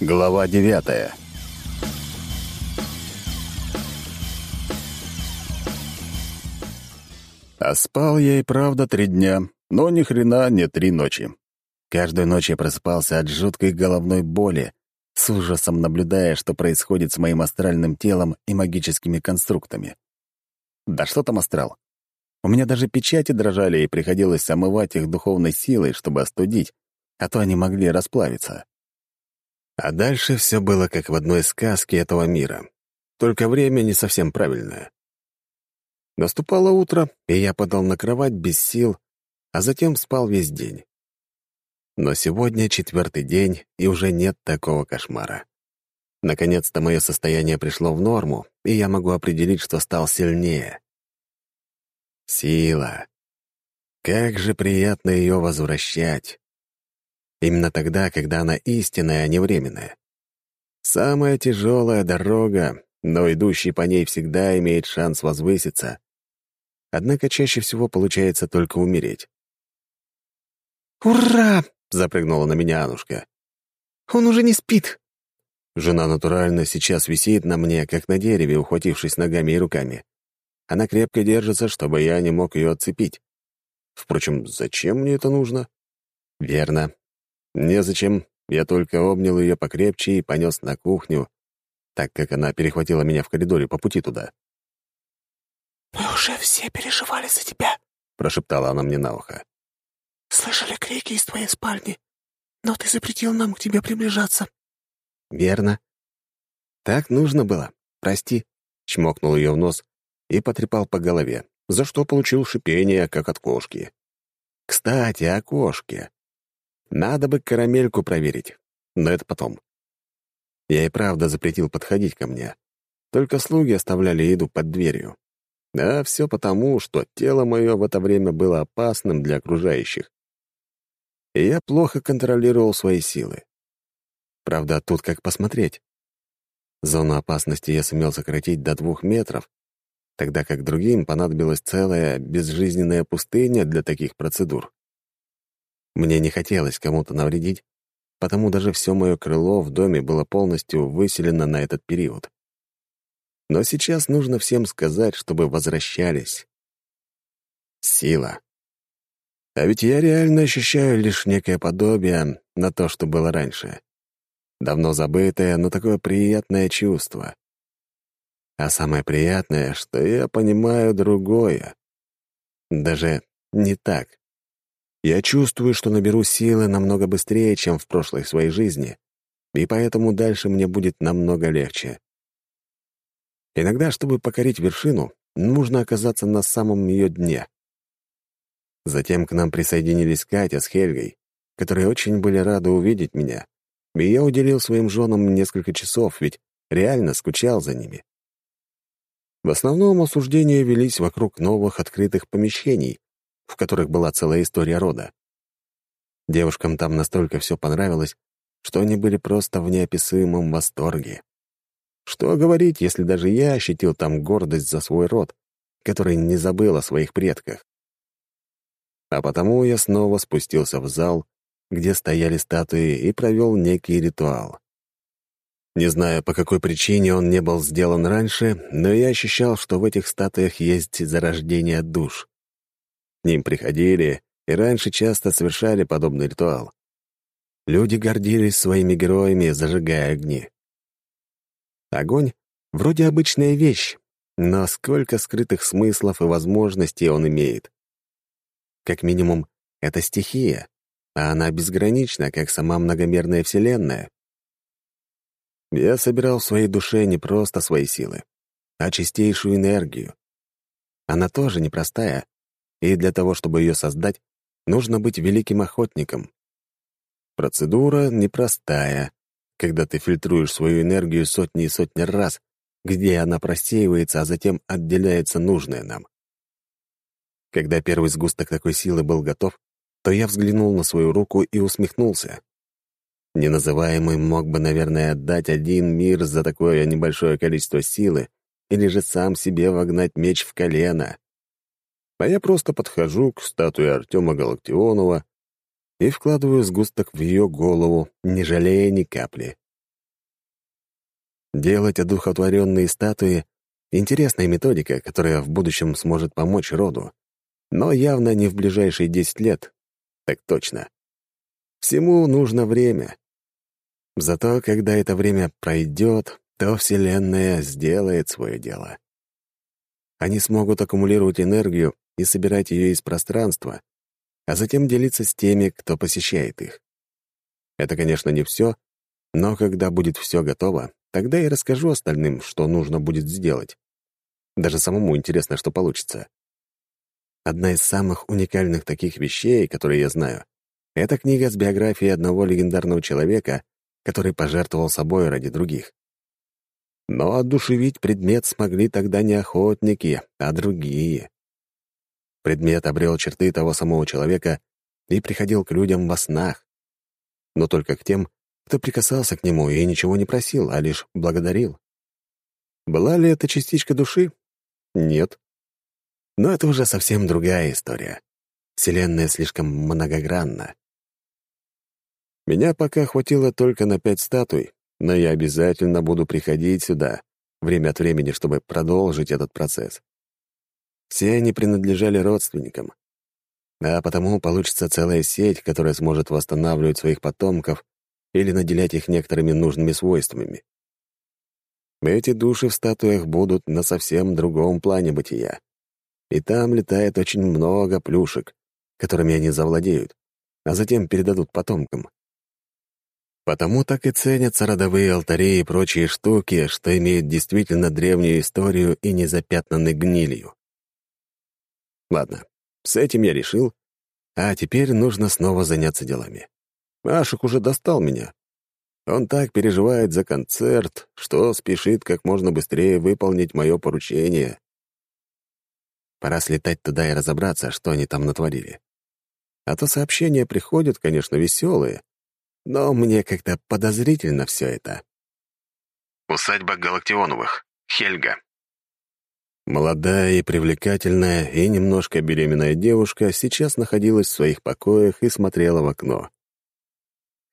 Глава девятая. А спал я и правда три дня, но ни хрена не три ночи. Каждую ночь я просыпался от жуткой головной боли, с ужасом наблюдая, что происходит с моим астральным телом и магическими конструктами. Да что там астрал? У меня даже печати дрожали, и приходилось омывать их духовной силой, чтобы остудить, а то они могли расплавиться. А дальше все было как в одной сказке этого мира. Только время не совсем правильное. Наступало утро, и я подал на кровать без сил, а затем спал весь день. Но сегодня четвертый день, и уже нет такого кошмара. Наконец-то мое состояние пришло в норму, и я могу определить, что стал сильнее. Сила. Как же приятно ее возвращать. Именно тогда, когда она истинная, а не временная. Самая тяжелая дорога, но идущий по ней всегда имеет шанс возвыситься. Однако чаще всего получается только умереть. «Ура!» — запрыгнула на меня Анушка. «Он уже не спит!» Жена натурально сейчас висит на мне, как на дереве, ухватившись ногами и руками. Она крепко держится, чтобы я не мог ее отцепить. Впрочем, зачем мне это нужно? Верно, Незачем, я только обнял ее покрепче и понес на кухню, так как она перехватила меня в коридоре по пути туда. «Мы уже все переживали за тебя», — прошептала она мне на ухо. «Слышали крики из твоей спальни, но ты запретил нам к тебе приближаться». «Верно. Так нужно было. Прости», — чмокнул ее в нос и потрепал по голове, за что получил шипение, как от кошки. «Кстати, о кошке. Надо бы карамельку проверить, но это потом. Я и правда запретил подходить ко мне. Только слуги оставляли еду под дверью. А все потому, что тело мое в это время было опасным для окружающих. И я плохо контролировал свои силы. Правда, тут как посмотреть. Зону опасности я сумел сократить до двух метров, тогда как другим понадобилась целая безжизненная пустыня для таких процедур. Мне не хотелось кому-то навредить, потому даже все мое крыло в доме было полностью выселено на этот период. Но сейчас нужно всем сказать, чтобы возвращались. Сила. А ведь я реально ощущаю лишь некое подобие на то, что было раньше. Давно забытое, но такое приятное чувство. А самое приятное, что я понимаю другое. Даже не так. Я чувствую, что наберу силы намного быстрее, чем в прошлой своей жизни, и поэтому дальше мне будет намного легче. Иногда, чтобы покорить вершину, нужно оказаться на самом ее дне. Затем к нам присоединились Катя с Хельгой, которые очень были рады увидеть меня, и я уделил своим женам несколько часов, ведь реально скучал за ними. В основном осуждения велись вокруг новых открытых помещений, в которых была целая история рода. Девушкам там настолько все понравилось, что они были просто в неописуемом восторге. Что говорить, если даже я ощутил там гордость за свой род, который не забыл о своих предках. А потому я снова спустился в зал, где стояли статуи, и провел некий ритуал. Не знаю, по какой причине он не был сделан раньше, но я ощущал, что в этих статуях есть зарождение душ. Ним приходили и раньше часто совершали подобный ритуал. Люди гордились своими героями, зажигая огни. Огонь — вроде обычная вещь, но сколько скрытых смыслов и возможностей он имеет. Как минимум, это стихия, а она безгранична, как сама многомерная Вселенная. Я собирал в своей душе не просто свои силы, а чистейшую энергию. Она тоже непростая, и для того, чтобы ее создать, нужно быть великим охотником. Процедура непростая, когда ты фильтруешь свою энергию сотни и сотни раз, где она просеивается, а затем отделяется нужное нам. Когда первый сгусток такой силы был готов, то я взглянул на свою руку и усмехнулся. Неназываемый мог бы, наверное, отдать один мир за такое небольшое количество силы или же сам себе вогнать меч в колено а я просто подхожу к статуе Артема Галактионова и вкладываю сгусток в ее голову, не жалея ни капли. Делать одухотворенные статуи — интересная методика, которая в будущем сможет помочь роду. Но явно не в ближайшие десять лет. Так точно. Всему нужно время. Зато, когда это время пройдет, то Вселенная сделает свое дело. Они смогут аккумулировать энергию и собирать ее из пространства, а затем делиться с теми, кто посещает их. Это, конечно, не все, но когда будет все готово, тогда и расскажу остальным, что нужно будет сделать. Даже самому интересно, что получится. Одна из самых уникальных таких вещей, которые я знаю, это книга с биографией одного легендарного человека, который пожертвовал собой ради других. Но одушевить предмет смогли тогда не охотники, а другие. Предмет обрел черты того самого человека и приходил к людям во снах. Но только к тем, кто прикасался к нему и ничего не просил, а лишь благодарил. Была ли это частичка души? Нет. Но это уже совсем другая история. Вселенная слишком многогранна. Меня пока хватило только на пять статуй, но я обязательно буду приходить сюда время от времени, чтобы продолжить этот процесс. Все они принадлежали родственникам. А потому получится целая сеть, которая сможет восстанавливать своих потомков или наделять их некоторыми нужными свойствами. Эти души в статуях будут на совсем другом плане бытия. И там летает очень много плюшек, которыми они завладеют, а затем передадут потомкам. Потому так и ценятся родовые алтари и прочие штуки, что имеют действительно древнюю историю и не запятнаны гнилью. Ладно, с этим я решил, а теперь нужно снова заняться делами. Ашик уже достал меня. Он так переживает за концерт, что спешит как можно быстрее выполнить мое поручение. Пора слетать туда и разобраться, что они там натворили. А то сообщения приходят, конечно, веселые, но мне как-то подозрительно все это. Усадьба Галактионовых. Хельга. Молодая и привлекательная, и немножко беременная девушка сейчас находилась в своих покоях и смотрела в окно.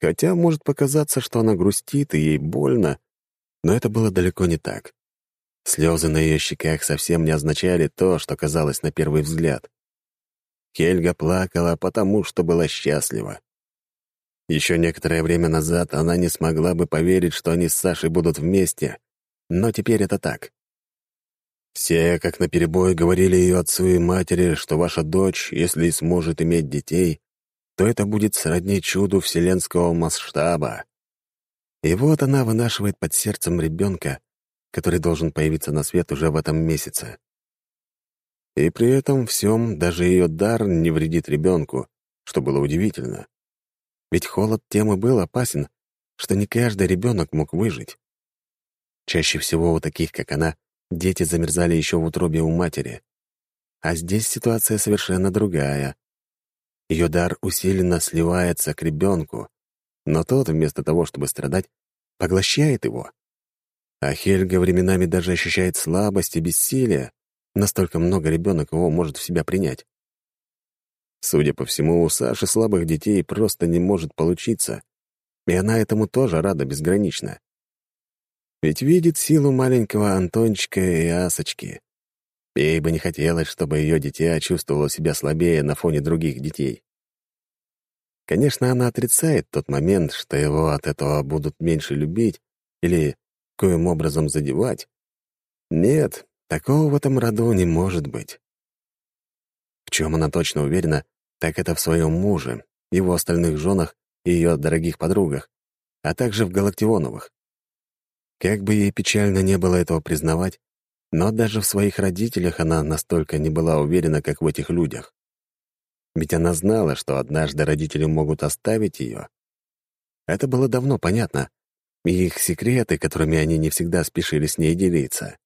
Хотя может показаться, что она грустит и ей больно, но это было далеко не так. Слезы на ее щеках совсем не означали то, что казалось на первый взгляд. Хельга плакала, потому что была счастлива. Еще некоторое время назад она не смогла бы поверить, что они с Сашей будут вместе, но теперь это так. Все, как наперебой, говорили ее отцу и матери, что ваша дочь, если и сможет иметь детей, то это будет сродни чуду вселенского масштаба. И вот она вынашивает под сердцем ребенка, который должен появиться на свет уже в этом месяце. И при этом всем даже ее дар не вредит ребенку, что было удивительно. Ведь холод тем и был опасен, что не каждый ребенок мог выжить. Чаще всего у таких, как она, дети замерзали еще в утробе у матери. А здесь ситуация совершенно другая. Ее дар усиленно сливается к ребенку, но тот, вместо того, чтобы страдать, поглощает его. А Хельга временами даже ощущает слабость и бессилие, настолько много ребенок его может в себя принять. Судя по всему, у Саши слабых детей просто не может получиться, и она этому тоже рада безгранично. Ведь видит силу маленького Антончика и Асочки. Ей бы не хотелось, чтобы ее дитя чувствовало себя слабее на фоне других детей. Конечно, она отрицает тот момент, что его от этого будут меньше любить или коим образом задевать. Нет, такого в этом роду не может быть. В чем она точно уверена, так это в своем муже, его остальных женах и ее дорогих подругах, а также в Галактионовых. Как бы ей печально не было этого признавать, но даже в своих родителях она настолько не была уверена, как в этих людях. Ведь она знала, что однажды родители могут оставить ее. Это было давно понятно, и их секреты, которыми они не всегда спешили с ней делиться.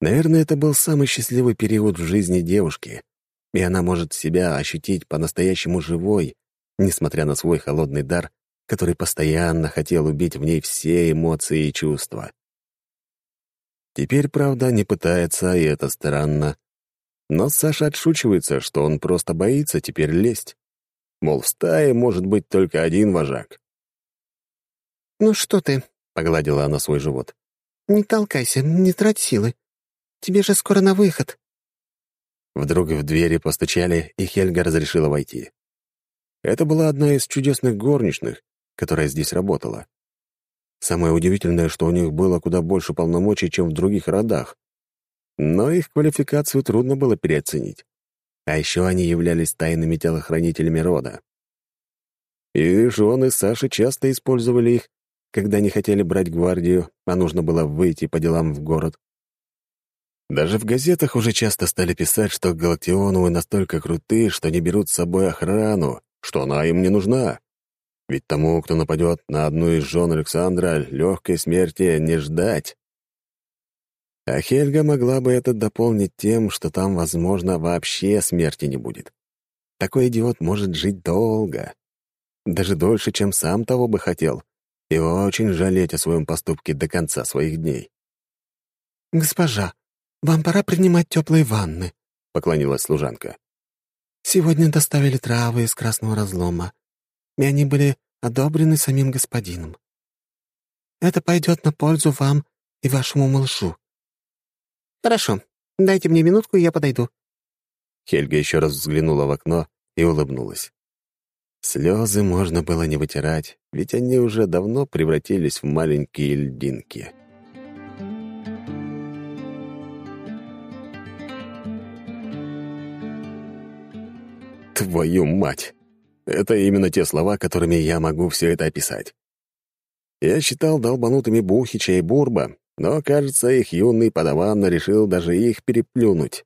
Наверное, это был самый счастливый период в жизни девушки, и она может себя ощутить по-настоящему живой, несмотря на свой холодный дар, который постоянно хотел убить в ней все эмоции и чувства. Теперь, правда, не пытается, и это странно. Но Саша отшучивается, что он просто боится теперь лезть. Мол, в стае может быть только один вожак. «Ну что ты?» — погладила она свой живот. «Не толкайся, не трать силы. Тебе же скоро на выход». Вдруг в двери постучали, и Хельга разрешила войти. Это была одна из чудесных горничных, которая здесь работала. Самое удивительное, что у них было куда больше полномочий, чем в других родах. Но их квалификацию трудно было переоценить. А еще они являлись тайными телохранителями рода. И жены Саши часто использовали их, когда не хотели брать гвардию, а нужно было выйти по делам в город. Даже в газетах уже часто стали писать, что Галактионовы настолько крутые, что не берут с собой охрану, что она им не нужна. Ведь тому, кто нападет на одну из жен Александра, легкой смерти не ждать. А Хельга могла бы это дополнить тем, что там, возможно, вообще смерти не будет. Такой идиот может жить долго. Даже дольше, чем сам того бы хотел, и очень жалеть о своем поступке до конца своих дней. «Госпожа, вам пора принимать теплые ванны», — поклонилась служанка. «Сегодня доставили травы из красного разлома, и они были одобрены самим господином. Это пойдет на пользу вам и вашему малышу». «Хорошо. Дайте мне минутку, и я подойду». Хельга еще раз взглянула в окно и улыбнулась. Слезы можно было не вытирать, ведь они уже давно превратились в маленькие льдинки. Твою мать! Это именно те слова, которыми я могу все это описать. Я считал долбанутыми Бухича и Бурба, но, кажется, их юный подаван решил даже их переплюнуть.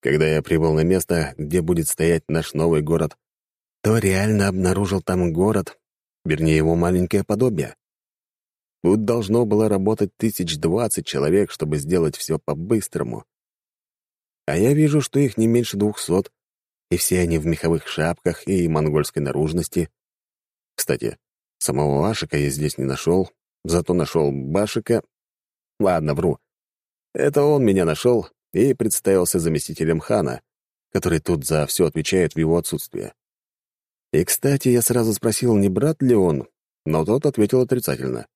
Когда я прибыл на место, где будет стоять наш новый город, то реально обнаружил там город, вернее, его маленькое подобие. Тут должно было работать тысяч двадцать человек, чтобы сделать все по-быстрому. А я вижу, что их не меньше двухсот, и все они в меховых шапках и монгольской наружности. Кстати, самого Ашика я здесь не нашел, зато нашел Башика. Ладно, вру. Это он меня нашел и представился заместителем хана, который тут за все отвечает в его отсутствие. И, кстати, я сразу спросил, не брат ли он, но тот ответил отрицательно.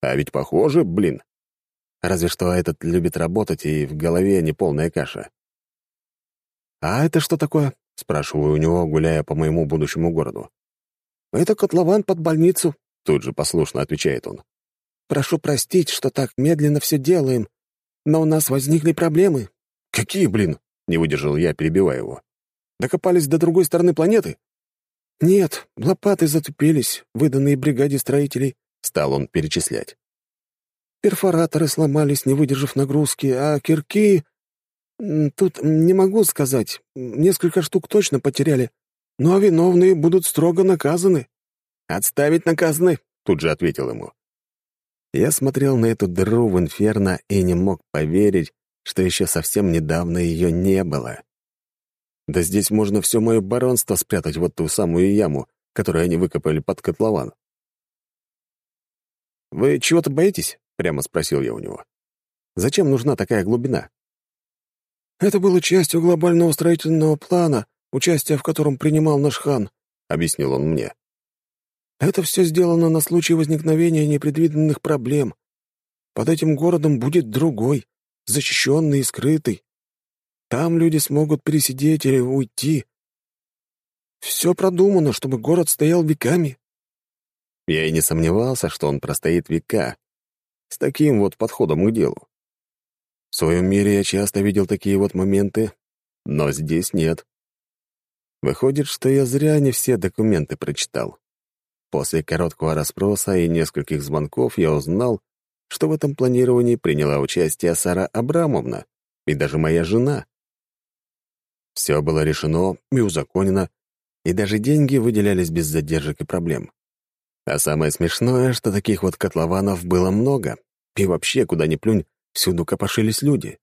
А ведь похоже, блин. Разве что этот любит работать, и в голове не полная каша. «А это что такое?» — спрашиваю у него, гуляя по моему будущему городу. «Это котлован под больницу», — тут же послушно отвечает он. «Прошу простить, что так медленно все делаем, но у нас возникли проблемы». «Какие, блин?» — не выдержал я, перебивая его. «Докопались до другой стороны планеты?» «Нет, лопаты затупились, выданные бригаде строителей», — стал он перечислять. «Перфораторы сломались, не выдержав нагрузки, а кирки Тут не могу сказать. Несколько штук точно потеряли. Но виновные будут строго наказаны. «Отставить наказаны», — тут же ответил ему. Я смотрел на эту дыру в инферно и не мог поверить, что еще совсем недавно ее не было. Да здесь можно все мое баронство спрятать вот ту самую яму, которую они выкопали под котлован. «Вы чего-то боитесь?» — прямо спросил я у него. «Зачем нужна такая глубина?» «Это было частью глобального строительного плана, участие в котором принимал наш хан», — объяснил он мне. «Это все сделано на случай возникновения непредвиденных проблем. Под этим городом будет другой, защищенный и скрытый. Там люди смогут пересидеть или уйти. Все продумано, чтобы город стоял веками». Я и не сомневался, что он простоит века. С таким вот подходом к делу. В своем мире я часто видел такие вот моменты, но здесь нет. Выходит, что я зря не все документы прочитал. После короткого расспроса и нескольких звонков я узнал, что в этом планировании приняла участие Сара Абрамовна и даже моя жена. Все было решено и узаконено, и даже деньги выделялись без задержек и проблем. А самое смешное, что таких вот котлованов было много, и вообще, куда ни плюнь, Всюду копошились люди.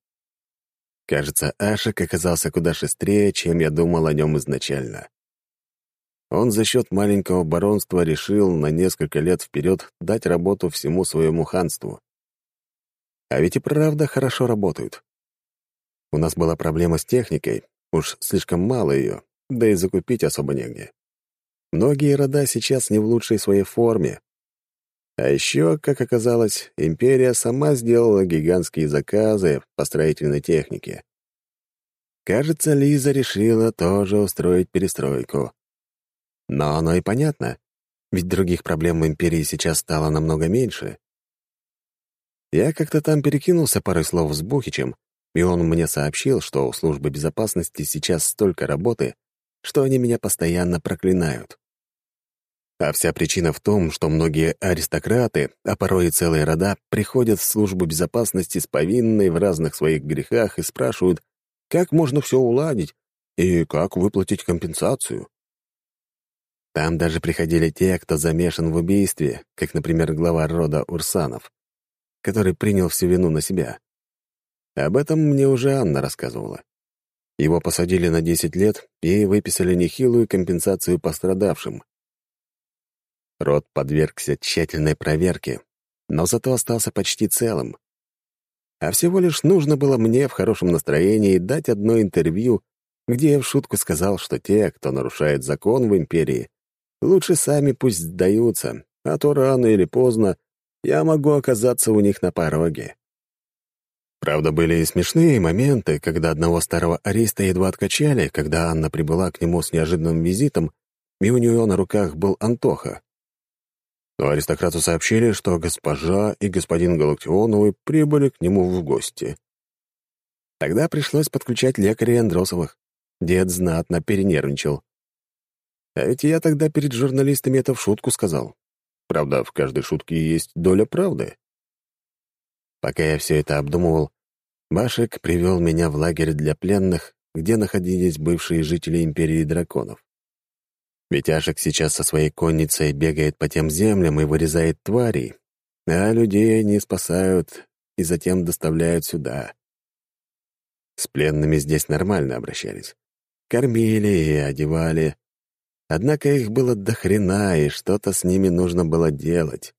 Кажется, Ашик оказался куда шустрее, чем я думал о нем изначально. Он за счет маленького баронства решил на несколько лет вперед дать работу всему своему ханству. А ведь и правда хорошо работают. У нас была проблема с техникой, уж слишком мало ее, да и закупить особо негде. Многие рода сейчас не в лучшей своей форме. А еще, как оказалось, империя сама сделала гигантские заказы по строительной технике. Кажется, Лиза решила тоже устроить перестройку. Но оно и понятно, ведь других проблем в империи сейчас стало намного меньше. Я как-то там перекинулся парой слов с Бухичем, и он мне сообщил, что у службы безопасности сейчас столько работы, что они меня постоянно проклинают. А вся причина в том, что многие аристократы, а порой и целые рода, приходят в службу безопасности с повинной в разных своих грехах и спрашивают, как можно все уладить и как выплатить компенсацию. Там даже приходили те, кто замешан в убийстве, как, например, глава рода Урсанов, который принял всю вину на себя. Об этом мне уже Анна рассказывала. Его посадили на 10 лет и выписали нехилую компенсацию пострадавшим. Род подвергся тщательной проверке, но зато остался почти целым. А всего лишь нужно было мне в хорошем настроении дать одно интервью, где я в шутку сказал, что те, кто нарушает закон в империи, лучше сами пусть сдаются, а то рано или поздно я могу оказаться у них на пороге. Правда, были и смешные моменты, когда одного старого ариста едва откачали, когда Анна прибыла к нему с неожиданным визитом, и у нее на руках был Антоха. Аристократу сообщили, что госпожа и господин Галактионовы прибыли к нему в гости. Тогда пришлось подключать лекарей Андросовых. Дед знатно перенервничал. А ведь я тогда перед журналистами это в шутку сказал. Правда, в каждой шутке есть доля правды. Пока я все это обдумывал, Башек привел меня в лагерь для пленных, где находились бывшие жители Империи Драконов. Витяшек сейчас со своей конницей бегает по тем землям и вырезает тварей, а людей они спасают и затем доставляют сюда. С пленными здесь нормально обращались. Кормили и одевали. Однако их было до хрена, и что-то с ними нужно было делать.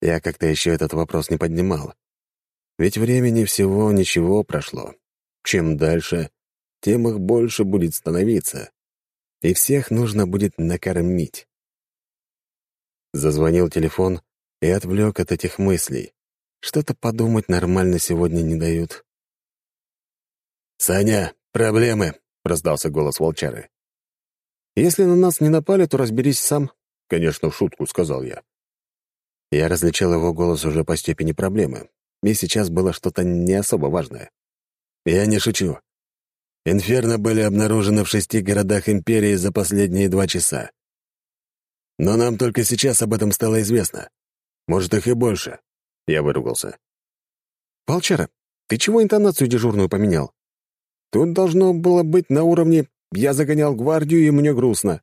Я как-то еще этот вопрос не поднимал. Ведь времени всего ничего прошло. Чем дальше, тем их больше будет становиться. И всех нужно будет накормить. Зазвонил телефон и отвлек от этих мыслей. Что-то подумать нормально сегодня не дают. «Саня, проблемы!» — раздался голос волчары. «Если на нас не напали, то разберись сам», — конечно, в шутку сказал я. Я различил его голос уже по степени проблемы, и сейчас было что-то не особо важное. Я не шучу. Инферно были обнаружены в шести городах Империи за последние два часа. Но нам только сейчас об этом стало известно. Может, их и больше. Я выругался. «Волчара, ты чего интонацию дежурную поменял? Тут должно было быть на уровне «я загонял гвардию, и мне грустно».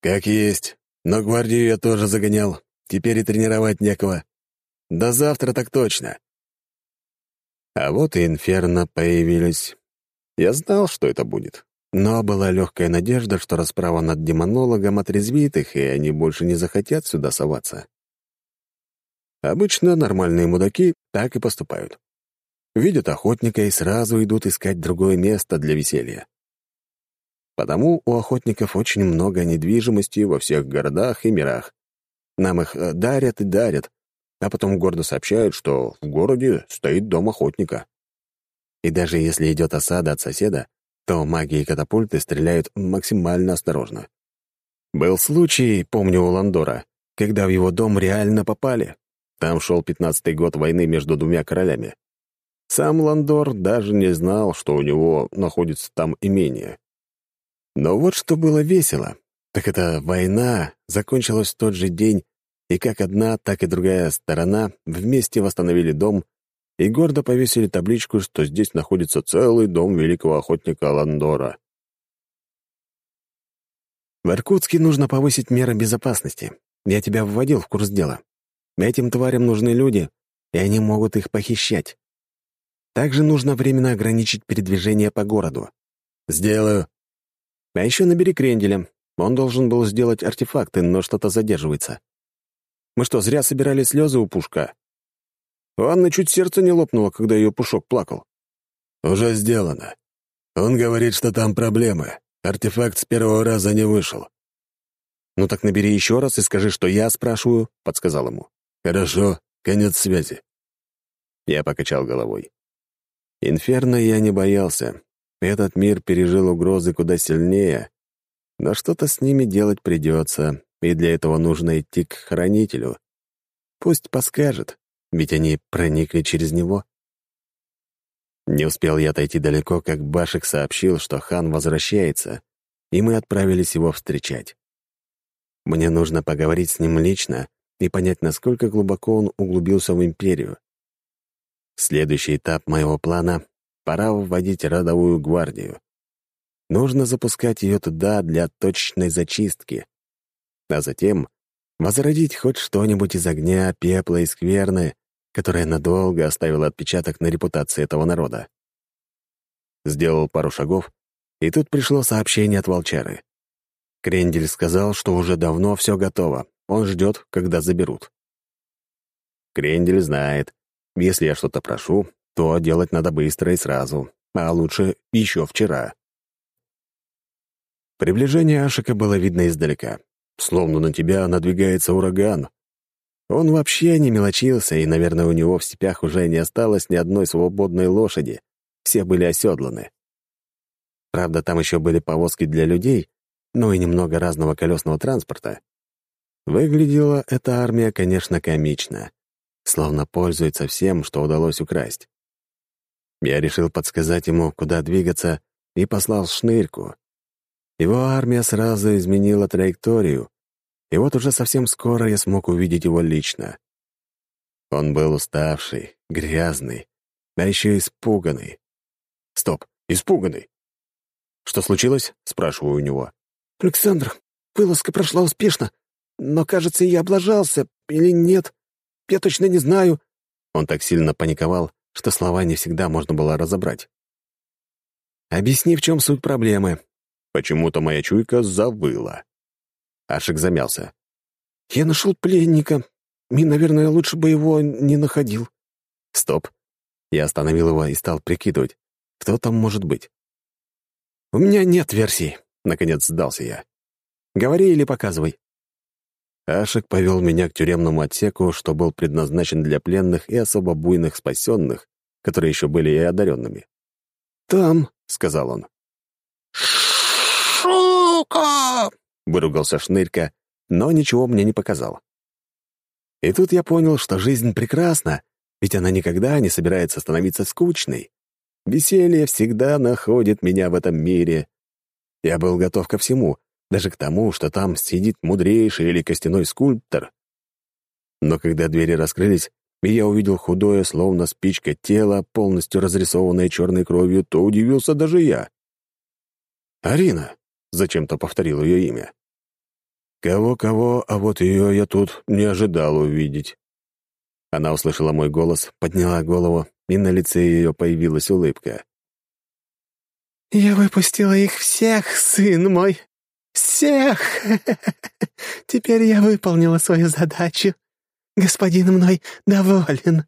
«Как есть. Но гвардию я тоже загонял. Теперь и тренировать некого. До завтра так точно. А вот и инферно появились. Я знал, что это будет. Но была легкая надежда, что расправа над демонологом отрезвит их, и они больше не захотят сюда соваться. Обычно нормальные мудаки так и поступают. Видят охотника и сразу идут искать другое место для веселья. Потому у охотников очень много недвижимости во всех городах и мирах, нам их э, дарят и дарят, а потом гордо сообщают, что в городе стоит дом охотника. И даже если идет осада от соседа, то маги и катапульты стреляют максимально осторожно. Был случай, помню, у Ландора, когда в его дом реально попали. Там шел пятнадцатый год войны между двумя королями. Сам Ландор даже не знал, что у него находится там имение. Но вот что было весело. Так эта война закончилась в тот же день, и как одна, так и другая сторона вместе восстановили дом и гордо повесили табличку, что здесь находится целый дом великого охотника Ландора. В Иркутске нужно повысить меры безопасности. Я тебя вводил в курс дела. Этим тварям нужны люди, и они могут их похищать. Также нужно временно ограничить передвижение по городу. Сделаю. А еще набери кренделя. Он должен был сделать артефакты, но что-то задерживается. Мы что, зря собирали слезы у Пушка? У Анны чуть сердце не лопнуло, когда ее Пушок плакал. «Уже сделано. Он говорит, что там проблемы. Артефакт с первого раза не вышел». «Ну так набери еще раз и скажи, что я спрашиваю», — подсказал ему. «Хорошо, конец связи». Я покачал головой. Инферно я не боялся. Этот мир пережил угрозы куда сильнее, но что-то с ними делать придется, и для этого нужно идти к хранителю. Пусть подскажет, ведь они проникли через него. Не успел я отойти далеко, как Башек сообщил, что хан возвращается, и мы отправились его встречать. Мне нужно поговорить с ним лично и понять, насколько глубоко он углубился в империю. Следующий этап моего плана — пора вводить родовую гвардию. Нужно запускать ее туда для точной зачистки. А затем возродить хоть что-нибудь из огня, пепла и скверны, которая надолго оставила отпечаток на репутации этого народа. Сделал пару шагов, и тут пришло сообщение от волчары. Крендель сказал, что уже давно все готово. Он ждет, когда заберут. Крендель знает, если я что-то прошу, то делать надо быстро и сразу, а лучше еще вчера. Приближение Ашика было видно издалека. Словно на тебя надвигается ураган. Он вообще не мелочился, и, наверное, у него в степях уже не осталось ни одной свободной лошади. Все были оседланы. Правда, там еще были повозки для людей, ну и немного разного колесного транспорта. Выглядела эта армия, конечно, комично, словно пользуется всем, что удалось украсть. Я решил подсказать ему, куда двигаться, и послал шнырьку. Его армия сразу изменила траекторию, и вот уже совсем скоро я смог увидеть его лично. Он был уставший, грязный, а еще испуганный. Стоп, испуганный. «Что случилось?» — спрашиваю у него. «Александр, вылазка прошла успешно, но, кажется, я облажался или нет. Я точно не знаю». Он так сильно паниковал, что слова не всегда можно было разобрать. «Объясни, в чем суть проблемы». Почему-то моя чуйка завыла. Ашик замялся. «Я нашел пленника, и, наверное, лучше бы его не находил». «Стоп». Я остановил его и стал прикидывать, кто там может быть. «У меня нет версий», — наконец сдался я. «Говори или показывай». Ашек повел меня к тюремному отсеку, что был предназначен для пленных и особо буйных спасенных, которые еще были и одаренными. «Там», — сказал он. «Шука!» — выругался Шнырька, но ничего мне не показал. И тут я понял, что жизнь прекрасна, ведь она никогда не собирается становиться скучной. Веселье всегда находит меня в этом мире. Я был готов ко всему, даже к тому, что там сидит мудрейший или костяной скульптор. Но когда двери раскрылись, и я увидел худое, словно спичка тело, полностью разрисованное черной кровью, то удивился даже я. «Арина», — зачем-то повторил ее имя. Кого-кого, а вот ее я тут не ожидал увидеть. Она услышала мой голос, подняла голову и на лице ее появилась улыбка. «Я выпустила их всех, сын мой! Всех! Теперь я выполнила свою задачу. Господин мной доволен».